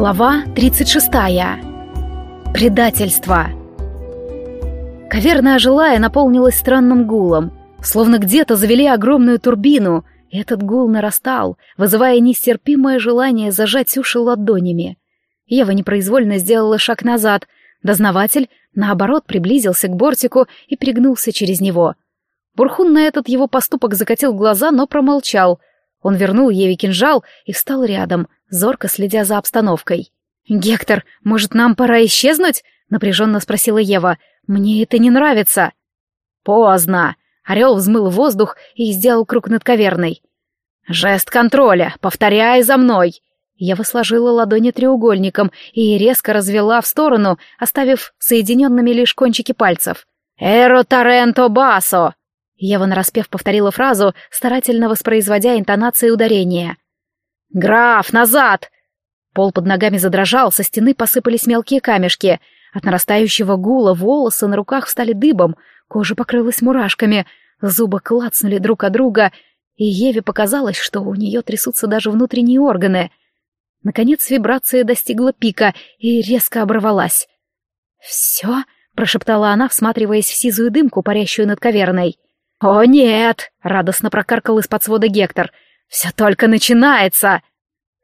Глава 36. Предательство. Каверна ожила и наполнилась странным гулом, словно где-то завели огромную турбину, и этот гул нарастал, вызывая нестерпимое желание зажать уши ладонями. Ева непроизвольно сделала шаг назад, дознаватель, наоборот, приблизился к бортику и пригнулся через него. Бурхун на этот его поступок закатил глаза, но промолчал. Он вернул Еве кинжал и встал рядом — зорко следя за обстановкой. «Гектор, может, нам пора исчезнуть?» — напряженно спросила Ева. «Мне это не нравится». «Поздно!» — орел взмыл воздух и сделал круг над каверной. «Жест контроля! Повторяй за мной!» Ева сложила ладони треугольником и резко развела в сторону, оставив соединенными лишь кончики пальцев. «Эро Торренто Басо!» Ева нараспев повторила фразу, старательно воспроизводя интонации ударения. «Граф, назад!» Пол под ногами задрожал, со стены посыпались мелкие камешки. От нарастающего гула волосы на руках встали дыбом, кожа покрылась мурашками, зубы клацнули друг от друга, и Еве показалось, что у нее трясутся даже внутренние органы. Наконец вибрация достигла пика и резко оборвалась. «Все?» — прошептала она, всматриваясь в сизую дымку, парящую над каверной. «О, нет!» — радостно прокаркал из-под свода Гектор — «Все только начинается!»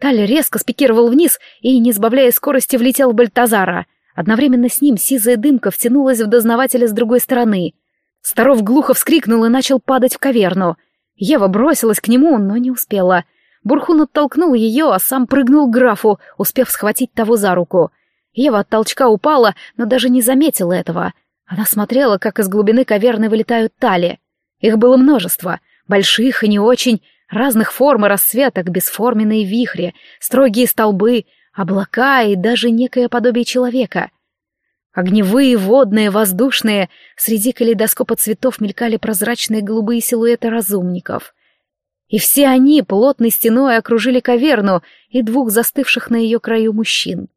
Таль резко спикировал вниз и, не сбавляя скорости, влетел в Бальтазара. Одновременно с ним сизая дымка втянулась в дознавателя с другой стороны. Старов глухо вскрикнул и начал падать в каверну. Ева бросилась к нему, но не успела. Бурхун оттолкнул ее, а сам прыгнул к графу, успев схватить того за руку. Ева от толчка упала, но даже не заметила этого. Она смотрела, как из глубины каверны вылетают тали. Их было множество, больших и не очень, разных форм и расцветок, бесформенные вихри, строгие столбы, облака и даже некое подобие человека. Огневые, водные, воздушные, среди калейдоскопа цветов мелькали прозрачные голубые силуэты разумников. И все они плотной стеной окружили каверну и двух застывших на ее краю мужчин.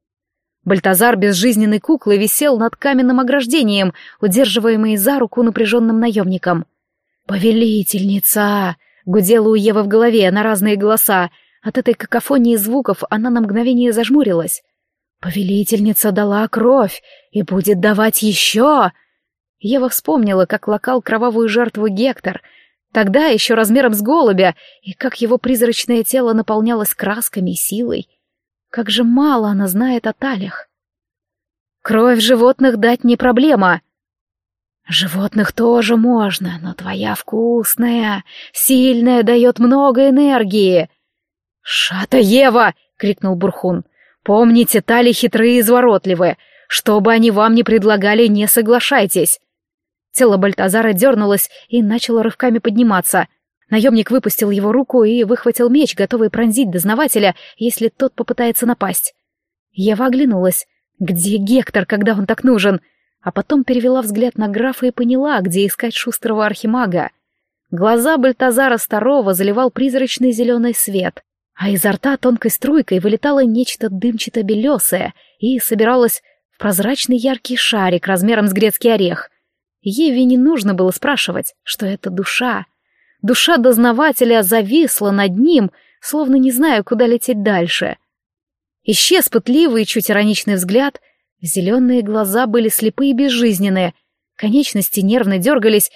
Бальтазар безжизненной куклы висел над каменным ограждением, удерживаемый за руку напряженным наемником. «Повелительница!» Гудело у Евы в голове на разные голоса. От этой какофонии звуков она на мгновение зажмурилась. «Повелительница дала кровь и будет давать еще!» Ева вспомнила, как локал кровавую жертву Гектор, тогда еще размером с голубя, и как его призрачное тело наполнялось красками и силой. Как же мало она знает о талях. «Кровь животных дать не проблема», Животных тоже можно, но твоя вкусная, сильная, дает много энергии. Шата Ева! крикнул Бурхун. Помните, тали хитрые и изворотливые. Что бы они вам ни предлагали, не соглашайтесь. Тело Бальтазара дернулось и начало рывками подниматься. Наемник выпустил его руку и выхватил меч, готовый пронзить дознавателя, если тот попытается напасть. Ева оглянулась. Где Гектор, когда он так нужен? — а потом перевела взгляд на графа и поняла, где искать шустрого архимага. Глаза Бальтазара Старого заливал призрачный зеленый свет, а изо рта тонкой струйкой вылетало нечто дымчато-белесое и собиралось в прозрачный яркий шарик размером с грецкий орех. Еве не нужно было спрашивать, что это душа. Душа дознавателя зависла над ним, словно не зная, куда лететь дальше. Исчез пытливый, чуть ироничный взгляд, Зеленые глаза были слепые и безжизненные, конечности нервно дергались,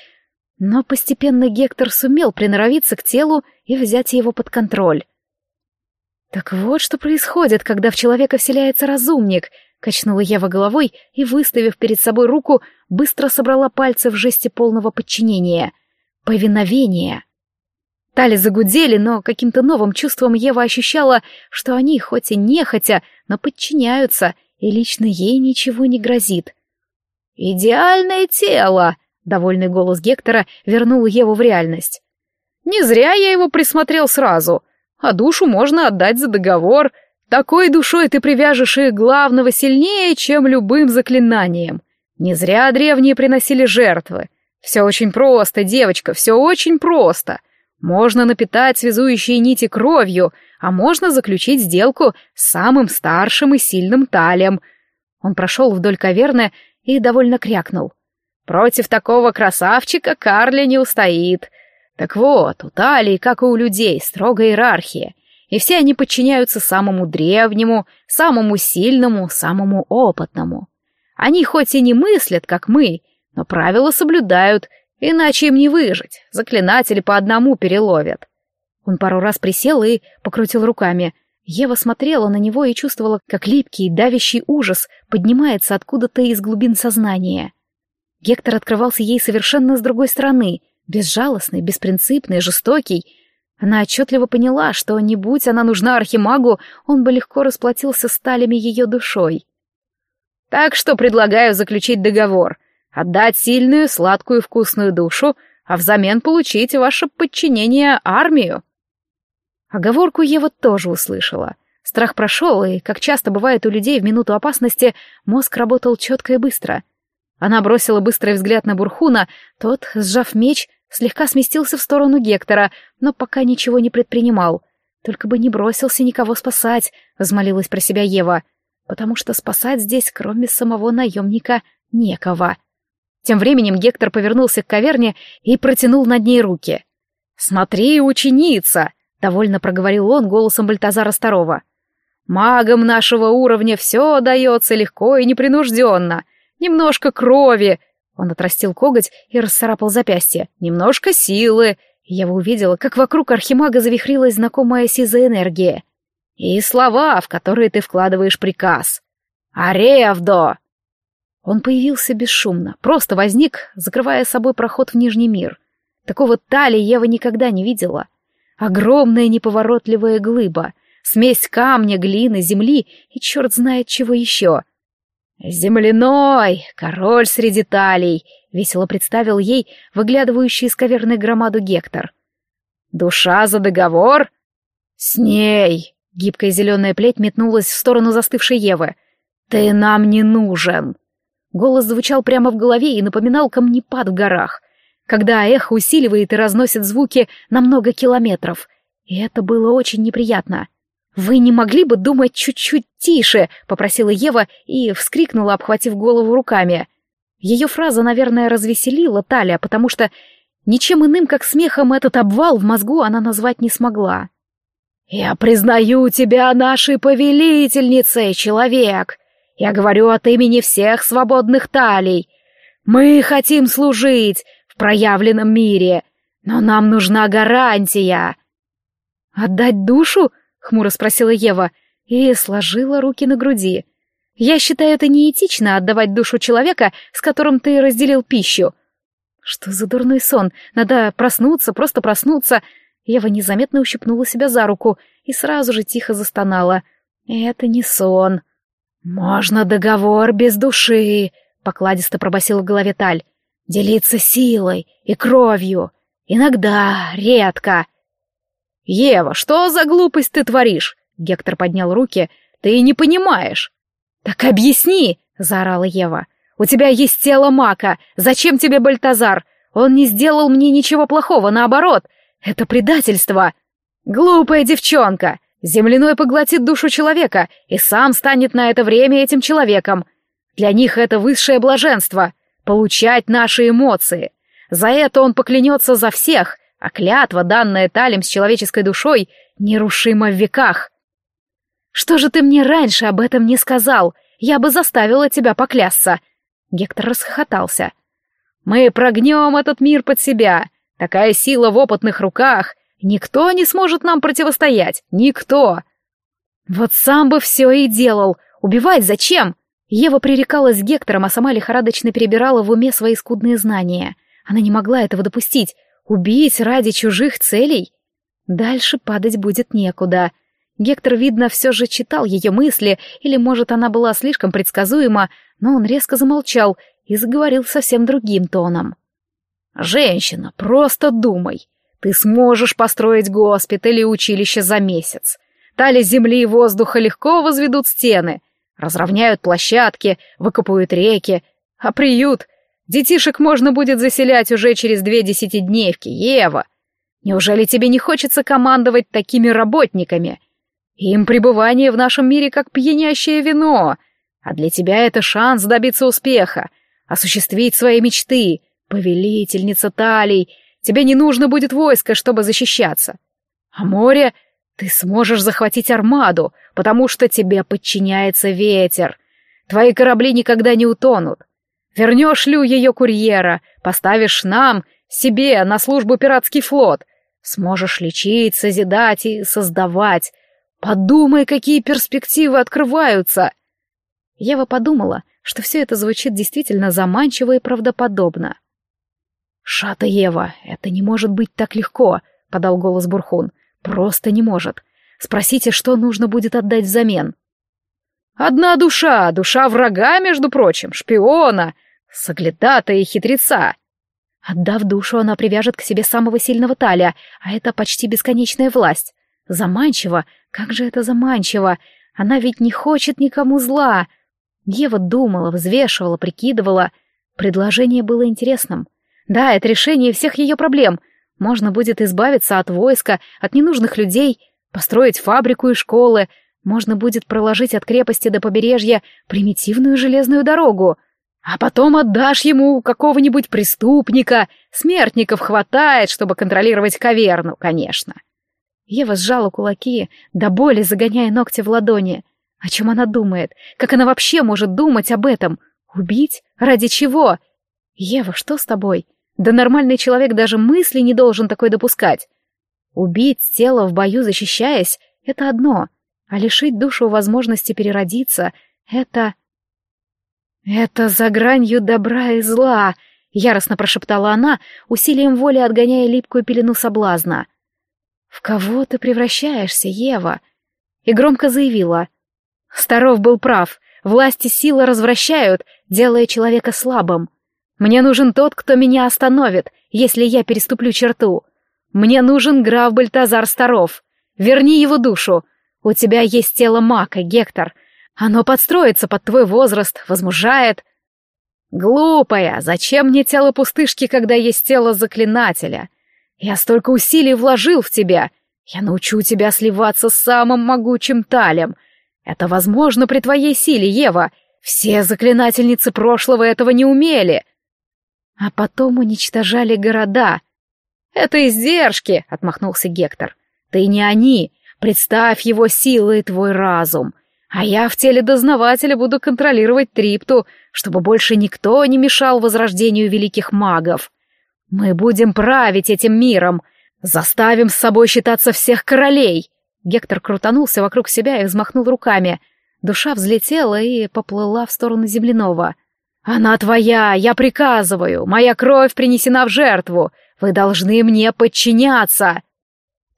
но постепенно Гектор сумел приноровиться к телу и взять его под контроль. «Так вот что происходит, когда в человека вселяется разумник», — качнула Ева головой и, выставив перед собой руку, быстро собрала пальцы в жесте полного подчинения. Повиновения. Тали загудели, но каким-то новым чувством Ева ощущала, что они, хоть и нехотя, но подчиняются — и лично ей ничего не грозит. «Идеальное тело!» — довольный голос Гектора вернул Еву в реальность. «Не зря я его присмотрел сразу, а душу можно отдать за договор. Такой душой ты привяжешь и главного сильнее, чем любым заклинанием. Не зря древние приносили жертвы. Все очень просто, девочка, все очень просто. Можно напитать связующие нити кровью, а можно заключить сделку с самым старшим и сильным талием. Он прошел вдоль каверны и довольно крякнул. Против такого красавчика Карли не устоит. Так вот, у талии, как и у людей, строгая иерархия. и все они подчиняются самому древнему, самому сильному, самому опытному. Они хоть и не мыслят, как мы, но правила соблюдают, иначе им не выжить, заклинатели по одному переловят. Он пару раз присел и покрутил руками. Ева смотрела на него и чувствовала, как липкий, давящий ужас поднимается откуда-то из глубин сознания. Гектор открывался ей совершенно с другой стороны, безжалостный, беспринципный, жестокий. Она отчетливо поняла, что не будь она нужна Архимагу, он бы легко расплатился сталями ее душой. «Так что предлагаю заключить договор, отдать сильную, сладкую, вкусную душу, а взамен получить ваше подчинение армию», Оговорку Ева тоже услышала. Страх прошел, и, как часто бывает у людей в минуту опасности, мозг работал четко и быстро. Она бросила быстрый взгляд на Бурхуна, тот, сжав меч, слегка сместился в сторону Гектора, но пока ничего не предпринимал. «Только бы не бросился никого спасать», — взмолилась про себя Ева, «потому что спасать здесь, кроме самого наемника, некого». Тем временем Гектор повернулся к каверне и протянул над ней руки. «Смотри, ученица!» Довольно проговорил он голосом Бальтазара Старова. Магам нашего уровня все дается легко и непринужденно. Немножко крови. Он отрастил коготь и расцарапал запястье. Немножко силы. Я увидела, как вокруг архимага завихрилась знакомая сизая энергия. И слова, в которые ты вкладываешь приказ. «Аревдо!» Он появился бесшумно, просто возник, закрывая собой проход в Нижний мир. Такого Тали Ева никогда не видела — Огромная неповоротливая глыба, смесь камня, глины, земли и черт знает чего еще. «Земляной! Король среди талий!» — весело представил ей выглядывающий из каверной громаду Гектор. «Душа за договор?» «С ней!» — гибкая зеленая плеть метнулась в сторону застывшей Евы. «Ты нам не нужен!» Голос звучал прямо в голове и напоминал камнепад в горах когда эхо усиливает и разносит звуки на много километров. И это было очень неприятно. «Вы не могли бы думать чуть-чуть тише?» — попросила Ева и вскрикнула, обхватив голову руками. Ее фраза, наверное, развеселила Талия, потому что ничем иным, как смехом, этот обвал в мозгу она назвать не смогла. «Я признаю тебя нашей повелительницей, человек. Я говорю от имени всех свободных талий. Мы хотим служить, проявленном мире, но нам нужна гарантия. Отдать душу? хмуро спросила Ева и сложила руки на груди. Я считаю это неэтично отдавать душу человека, с которым ты разделил пищу. Что за дурной сон? Надо проснуться, просто проснуться. Ева незаметно ущипнула себя за руку и сразу же тихо застонала. Это не сон. Можно договор без души, покладисто пробасила в голове Таль. Делиться силой и кровью. Иногда, редко. «Ева, что за глупость ты творишь?» Гектор поднял руки. «Ты не понимаешь». «Так объясни!» — заорала Ева. «У тебя есть тело мака. Зачем тебе Бальтазар? Он не сделал мне ничего плохого, наоборот. Это предательство!» «Глупая девчонка! Земляной поглотит душу человека и сам станет на это время этим человеком. Для них это высшее блаженство получать наши эмоции. За это он поклянется за всех, а клятва, данная Талем с человеческой душой, нерушима в веках. «Что же ты мне раньше об этом не сказал? Я бы заставила тебя поклясться!» Гектор расхохотался. «Мы прогнем этот мир под себя. Такая сила в опытных руках. Никто не сможет нам противостоять. Никто!» «Вот сам бы все и делал. Убивать зачем? Ева пререкалась с Гектором, а сама лихорадочно перебирала в уме свои скудные знания. Она не могла этого допустить. Убить ради чужих целей? Дальше падать будет некуда. Гектор, видно, все же читал ее мысли, или, может, она была слишком предсказуема, но он резко замолчал и заговорил совсем другим тоном. «Женщина, просто думай. Ты сможешь построить госпиталь и училище за месяц. Тали земли и воздуха легко возведут стены. Разровняют площадки, выкопают реки. А приют? Детишек можно будет заселять уже через две десятидневки, Ева. Неужели тебе не хочется командовать такими работниками? Им пребывание в нашем мире как пьянящее вино. А для тебя это шанс добиться успеха, осуществить свои мечты. Повелительница талий, тебе не нужно будет войска, чтобы защищаться. А море? Ты сможешь захватить армаду, потому что тебе подчиняется ветер. Твои корабли никогда не утонут. Вернешь Лю ее курьера, поставишь нам, себе, на службу пиратский флот. Сможешь лечить, созидать и создавать. Подумай, какие перспективы открываются. Ева подумала, что все это звучит действительно заманчиво и правдоподобно. «Шата Ева, это не может быть так легко», — подал голос Бурхун. «Просто не может. Спросите, что нужно будет отдать взамен». «Одна душа, душа врага, между прочим, шпиона, соглядата и хитреца». Отдав душу, она привяжет к себе самого сильного Талия, а это почти бесконечная власть. Заманчиво, как же это заманчиво! Она ведь не хочет никому зла. Ева думала, взвешивала, прикидывала. Предложение было интересным. Да, это решение всех ее проблем. Можно будет избавиться от войска, от ненужных людей, построить фабрику и школы. Можно будет проложить от крепости до побережья примитивную железную дорогу. А потом отдашь ему какого-нибудь преступника. Смертников хватает, чтобы контролировать каверну, конечно. Ева сжала кулаки, до боли загоняя ногти в ладони. О чем она думает? Как она вообще может думать об этом? Убить? Ради чего? Ева, что с тобой? Да нормальный человек даже мысли не должен такой допускать. Убить тело в бою, защищаясь, — это одно, а лишить душу возможности переродиться — это... «Это за гранью добра и зла», — яростно прошептала она, усилием воли отгоняя липкую пелену соблазна. «В кого ты превращаешься, Ева?» И громко заявила. Старов был прав. Власти силы развращают, делая человека слабым. Мне нужен тот, кто меня остановит, если я переступлю черту. Мне нужен граф Бальтазар Старов. Верни его душу. У тебя есть тело мака, Гектор. Оно подстроится под твой возраст, возмужает. Глупая, зачем мне тело пустышки, когда есть тело заклинателя? Я столько усилий вложил в тебя. Я научу тебя сливаться с самым могучим талем. Это возможно при твоей силе, Ева. Все заклинательницы прошлого этого не умели. А потом уничтожали города. Это издержки, отмахнулся Гектор. Ты не они. Представь его силы и твой разум. А я в теле дознавателя буду контролировать Трипту, чтобы больше никто не мешал возрождению великих магов. Мы будем править этим миром, заставим с собой считаться всех королей. Гектор крутанулся вокруг себя и взмахнул руками. Душа взлетела и поплыла в сторону земляного. «Она твоя, я приказываю, моя кровь принесена в жертву, вы должны мне подчиняться!»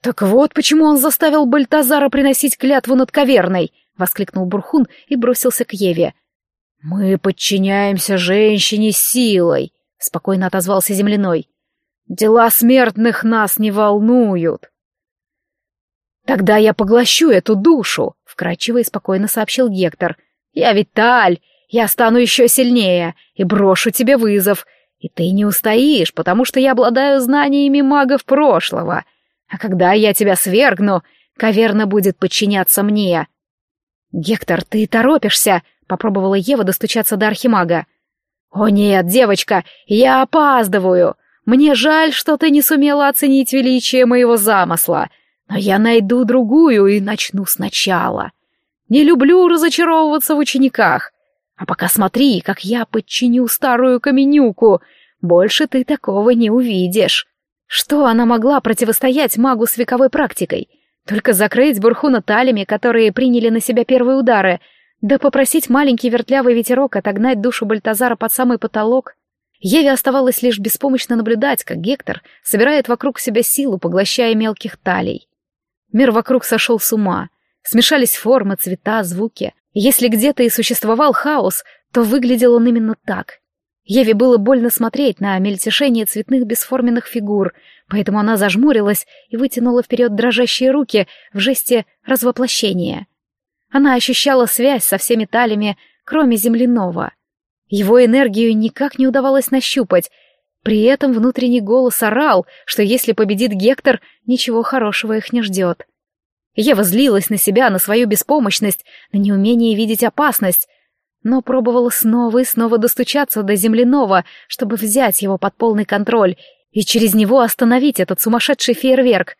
«Так вот почему он заставил Бальтазара приносить клятву над каверной!» — воскликнул Бурхун и бросился к Еве. «Мы подчиняемся женщине силой!» спокойно отозвался земляной. Дела смертных нас не волнуют. Тогда я поглощу эту душу, вкрадчиво и спокойно сообщил Гектор. Я Виталь, я стану еще сильнее и брошу тебе вызов. И ты не устоишь, потому что я обладаю знаниями магов прошлого. А когда я тебя свергну, каверна будет подчиняться мне. Гектор, ты торопишься, попробовала Ева достучаться до архимага. «О нет, девочка, я опаздываю. Мне жаль, что ты не сумела оценить величие моего замысла, но я найду другую и начну сначала. Не люблю разочаровываться в учениках. А пока смотри, как я подчиню старую каменюку. Больше ты такого не увидишь». Что она могла противостоять магу с вековой практикой? Только закрыть Бурхуна талями, которые приняли на себя первые удары — да попросить маленький вертлявый ветерок отогнать душу Бальтазара под самый потолок. Еве оставалось лишь беспомощно наблюдать, как Гектор собирает вокруг себя силу, поглощая мелких талей. Мир вокруг сошел с ума. Смешались формы, цвета, звуки. Если где-то и существовал хаос, то выглядел он именно так. Еве было больно смотреть на мельтешение цветных бесформенных фигур, поэтому она зажмурилась и вытянула вперед дрожащие руки в жесте развоплощения — она ощущала связь со всеми талями, кроме земляного. Его энергию никак не удавалось нащупать. При этом внутренний голос орал, что если победит Гектор, ничего хорошего их не ждет. Ева злилась на себя, на свою беспомощность, на неумение видеть опасность, но пробовала снова и снова достучаться до земляного, чтобы взять его под полный контроль и через него остановить этот сумасшедший фейерверк.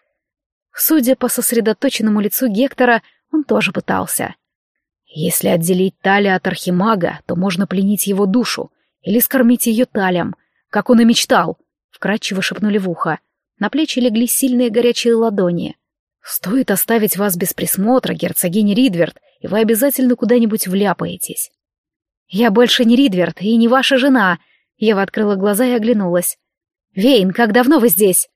Судя по сосредоточенному лицу Гектора, он тоже пытался. Если отделить Таля от Архимага, то можно пленить его душу или скормить ее талям, как он и мечтал, — вкратчиво шепнули в ухо. На плечи легли сильные горячие ладони. Стоит оставить вас без присмотра, герцогиня Ридверт, и вы обязательно куда-нибудь вляпаетесь. Я больше не Ридверт и не ваша жена. Ева открыла глаза и оглянулась. Вейн, как давно вы здесь?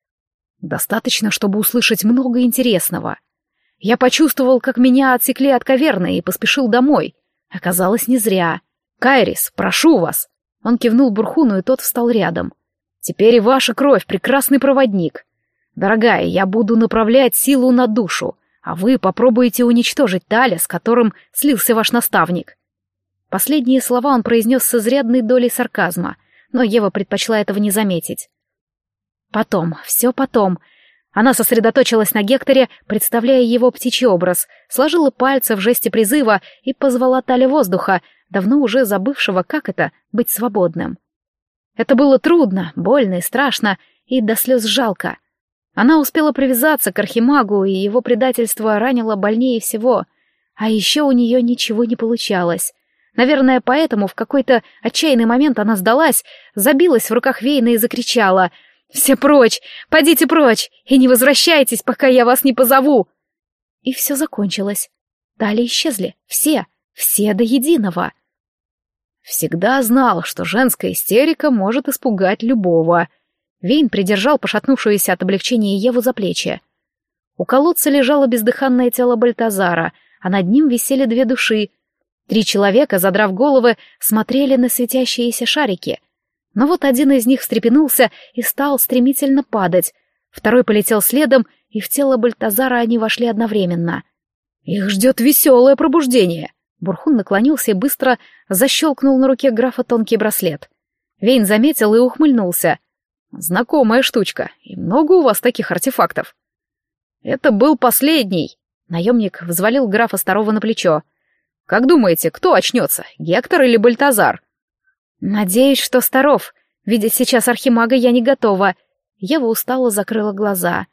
Достаточно, чтобы услышать много интересного. Я почувствовал, как меня отсекли от каверны и поспешил домой. Оказалось, не зря. Кайрис, прошу вас. Он кивнул Бурхуну, и тот встал рядом. Теперь и ваша кровь, прекрасный проводник. Дорогая, я буду направлять силу на душу, а вы попробуете уничтожить Таля, с которым слился ваш наставник. Последние слова он произнес с изрядной долей сарказма, но Ева предпочла этого не заметить. Потом, все потом. Она сосредоточилась на Гекторе, представляя его птичий образ, сложила пальцы в жесте призыва и позвала Таля воздуха, давно уже забывшего, как это — быть свободным. Это было трудно, больно и страшно, и до слез жалко — она успела привязаться к Архимагу, и его предательство ранило больнее всего. А еще у нее ничего не получалось. Наверное, поэтому в какой-то отчаянный момент она сдалась, забилась в руках Вейна и закричала «Все прочь! Пойдите прочь! И не возвращайтесь, пока я вас не позову!» И все закончилось. Далее исчезли. Все. Все до единого. Всегда знал, что женская истерика может испугать любого. Вейн придержал пошатнувшуюся от облегчения Еву за плечи. У колодца лежало бездыханное тело Бальтазара, а над ним висели две души. Три человека, задрав головы, смотрели на светящиеся шарики. Но вот один из них встрепенулся и стал стремительно падать. Второй полетел следом, и в тело Бальтазара они вошли одновременно. «Их ждет веселое пробуждение!» Бурхун наклонился и быстро защелкнул на руке графа тонкий браслет. Вейн заметил и ухмыльнулся — Знакомая штучка. И много у вас таких артефактов? Это был последний. Наемник взвалил графа Старого на плечо. Как думаете, кто очнется, Гектор или Бальтазар? Надеюсь, что Старов. Видеть сейчас архимага я не готова. Ева устало закрыла глаза.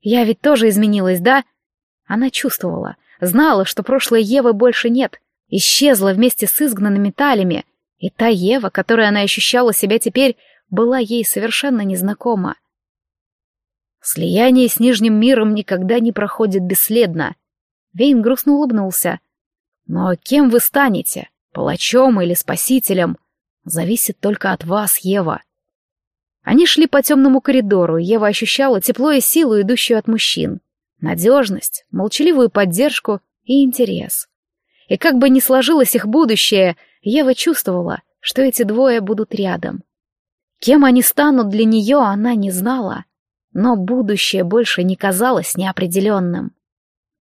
Я ведь тоже изменилась, да? Она чувствовала, знала, что прошлой Евы больше нет. Исчезла вместе с изгнанными талями. И та Ева, которой она ощущала себя теперь, была ей совершенно незнакома. Слияние с Нижним миром никогда не проходит бесследно. Вейн грустно улыбнулся. Но кем вы станете, палачом или спасителем, зависит только от вас, Ева. Они шли по темному коридору, Ева ощущала тепло и силу, идущую от мужчин. Надежность, молчаливую поддержку и интерес. И как бы ни сложилось их будущее, Ева чувствовала, что эти двое будут рядом. Кем они станут для нее, она не знала, но будущее больше не казалось неопределенным.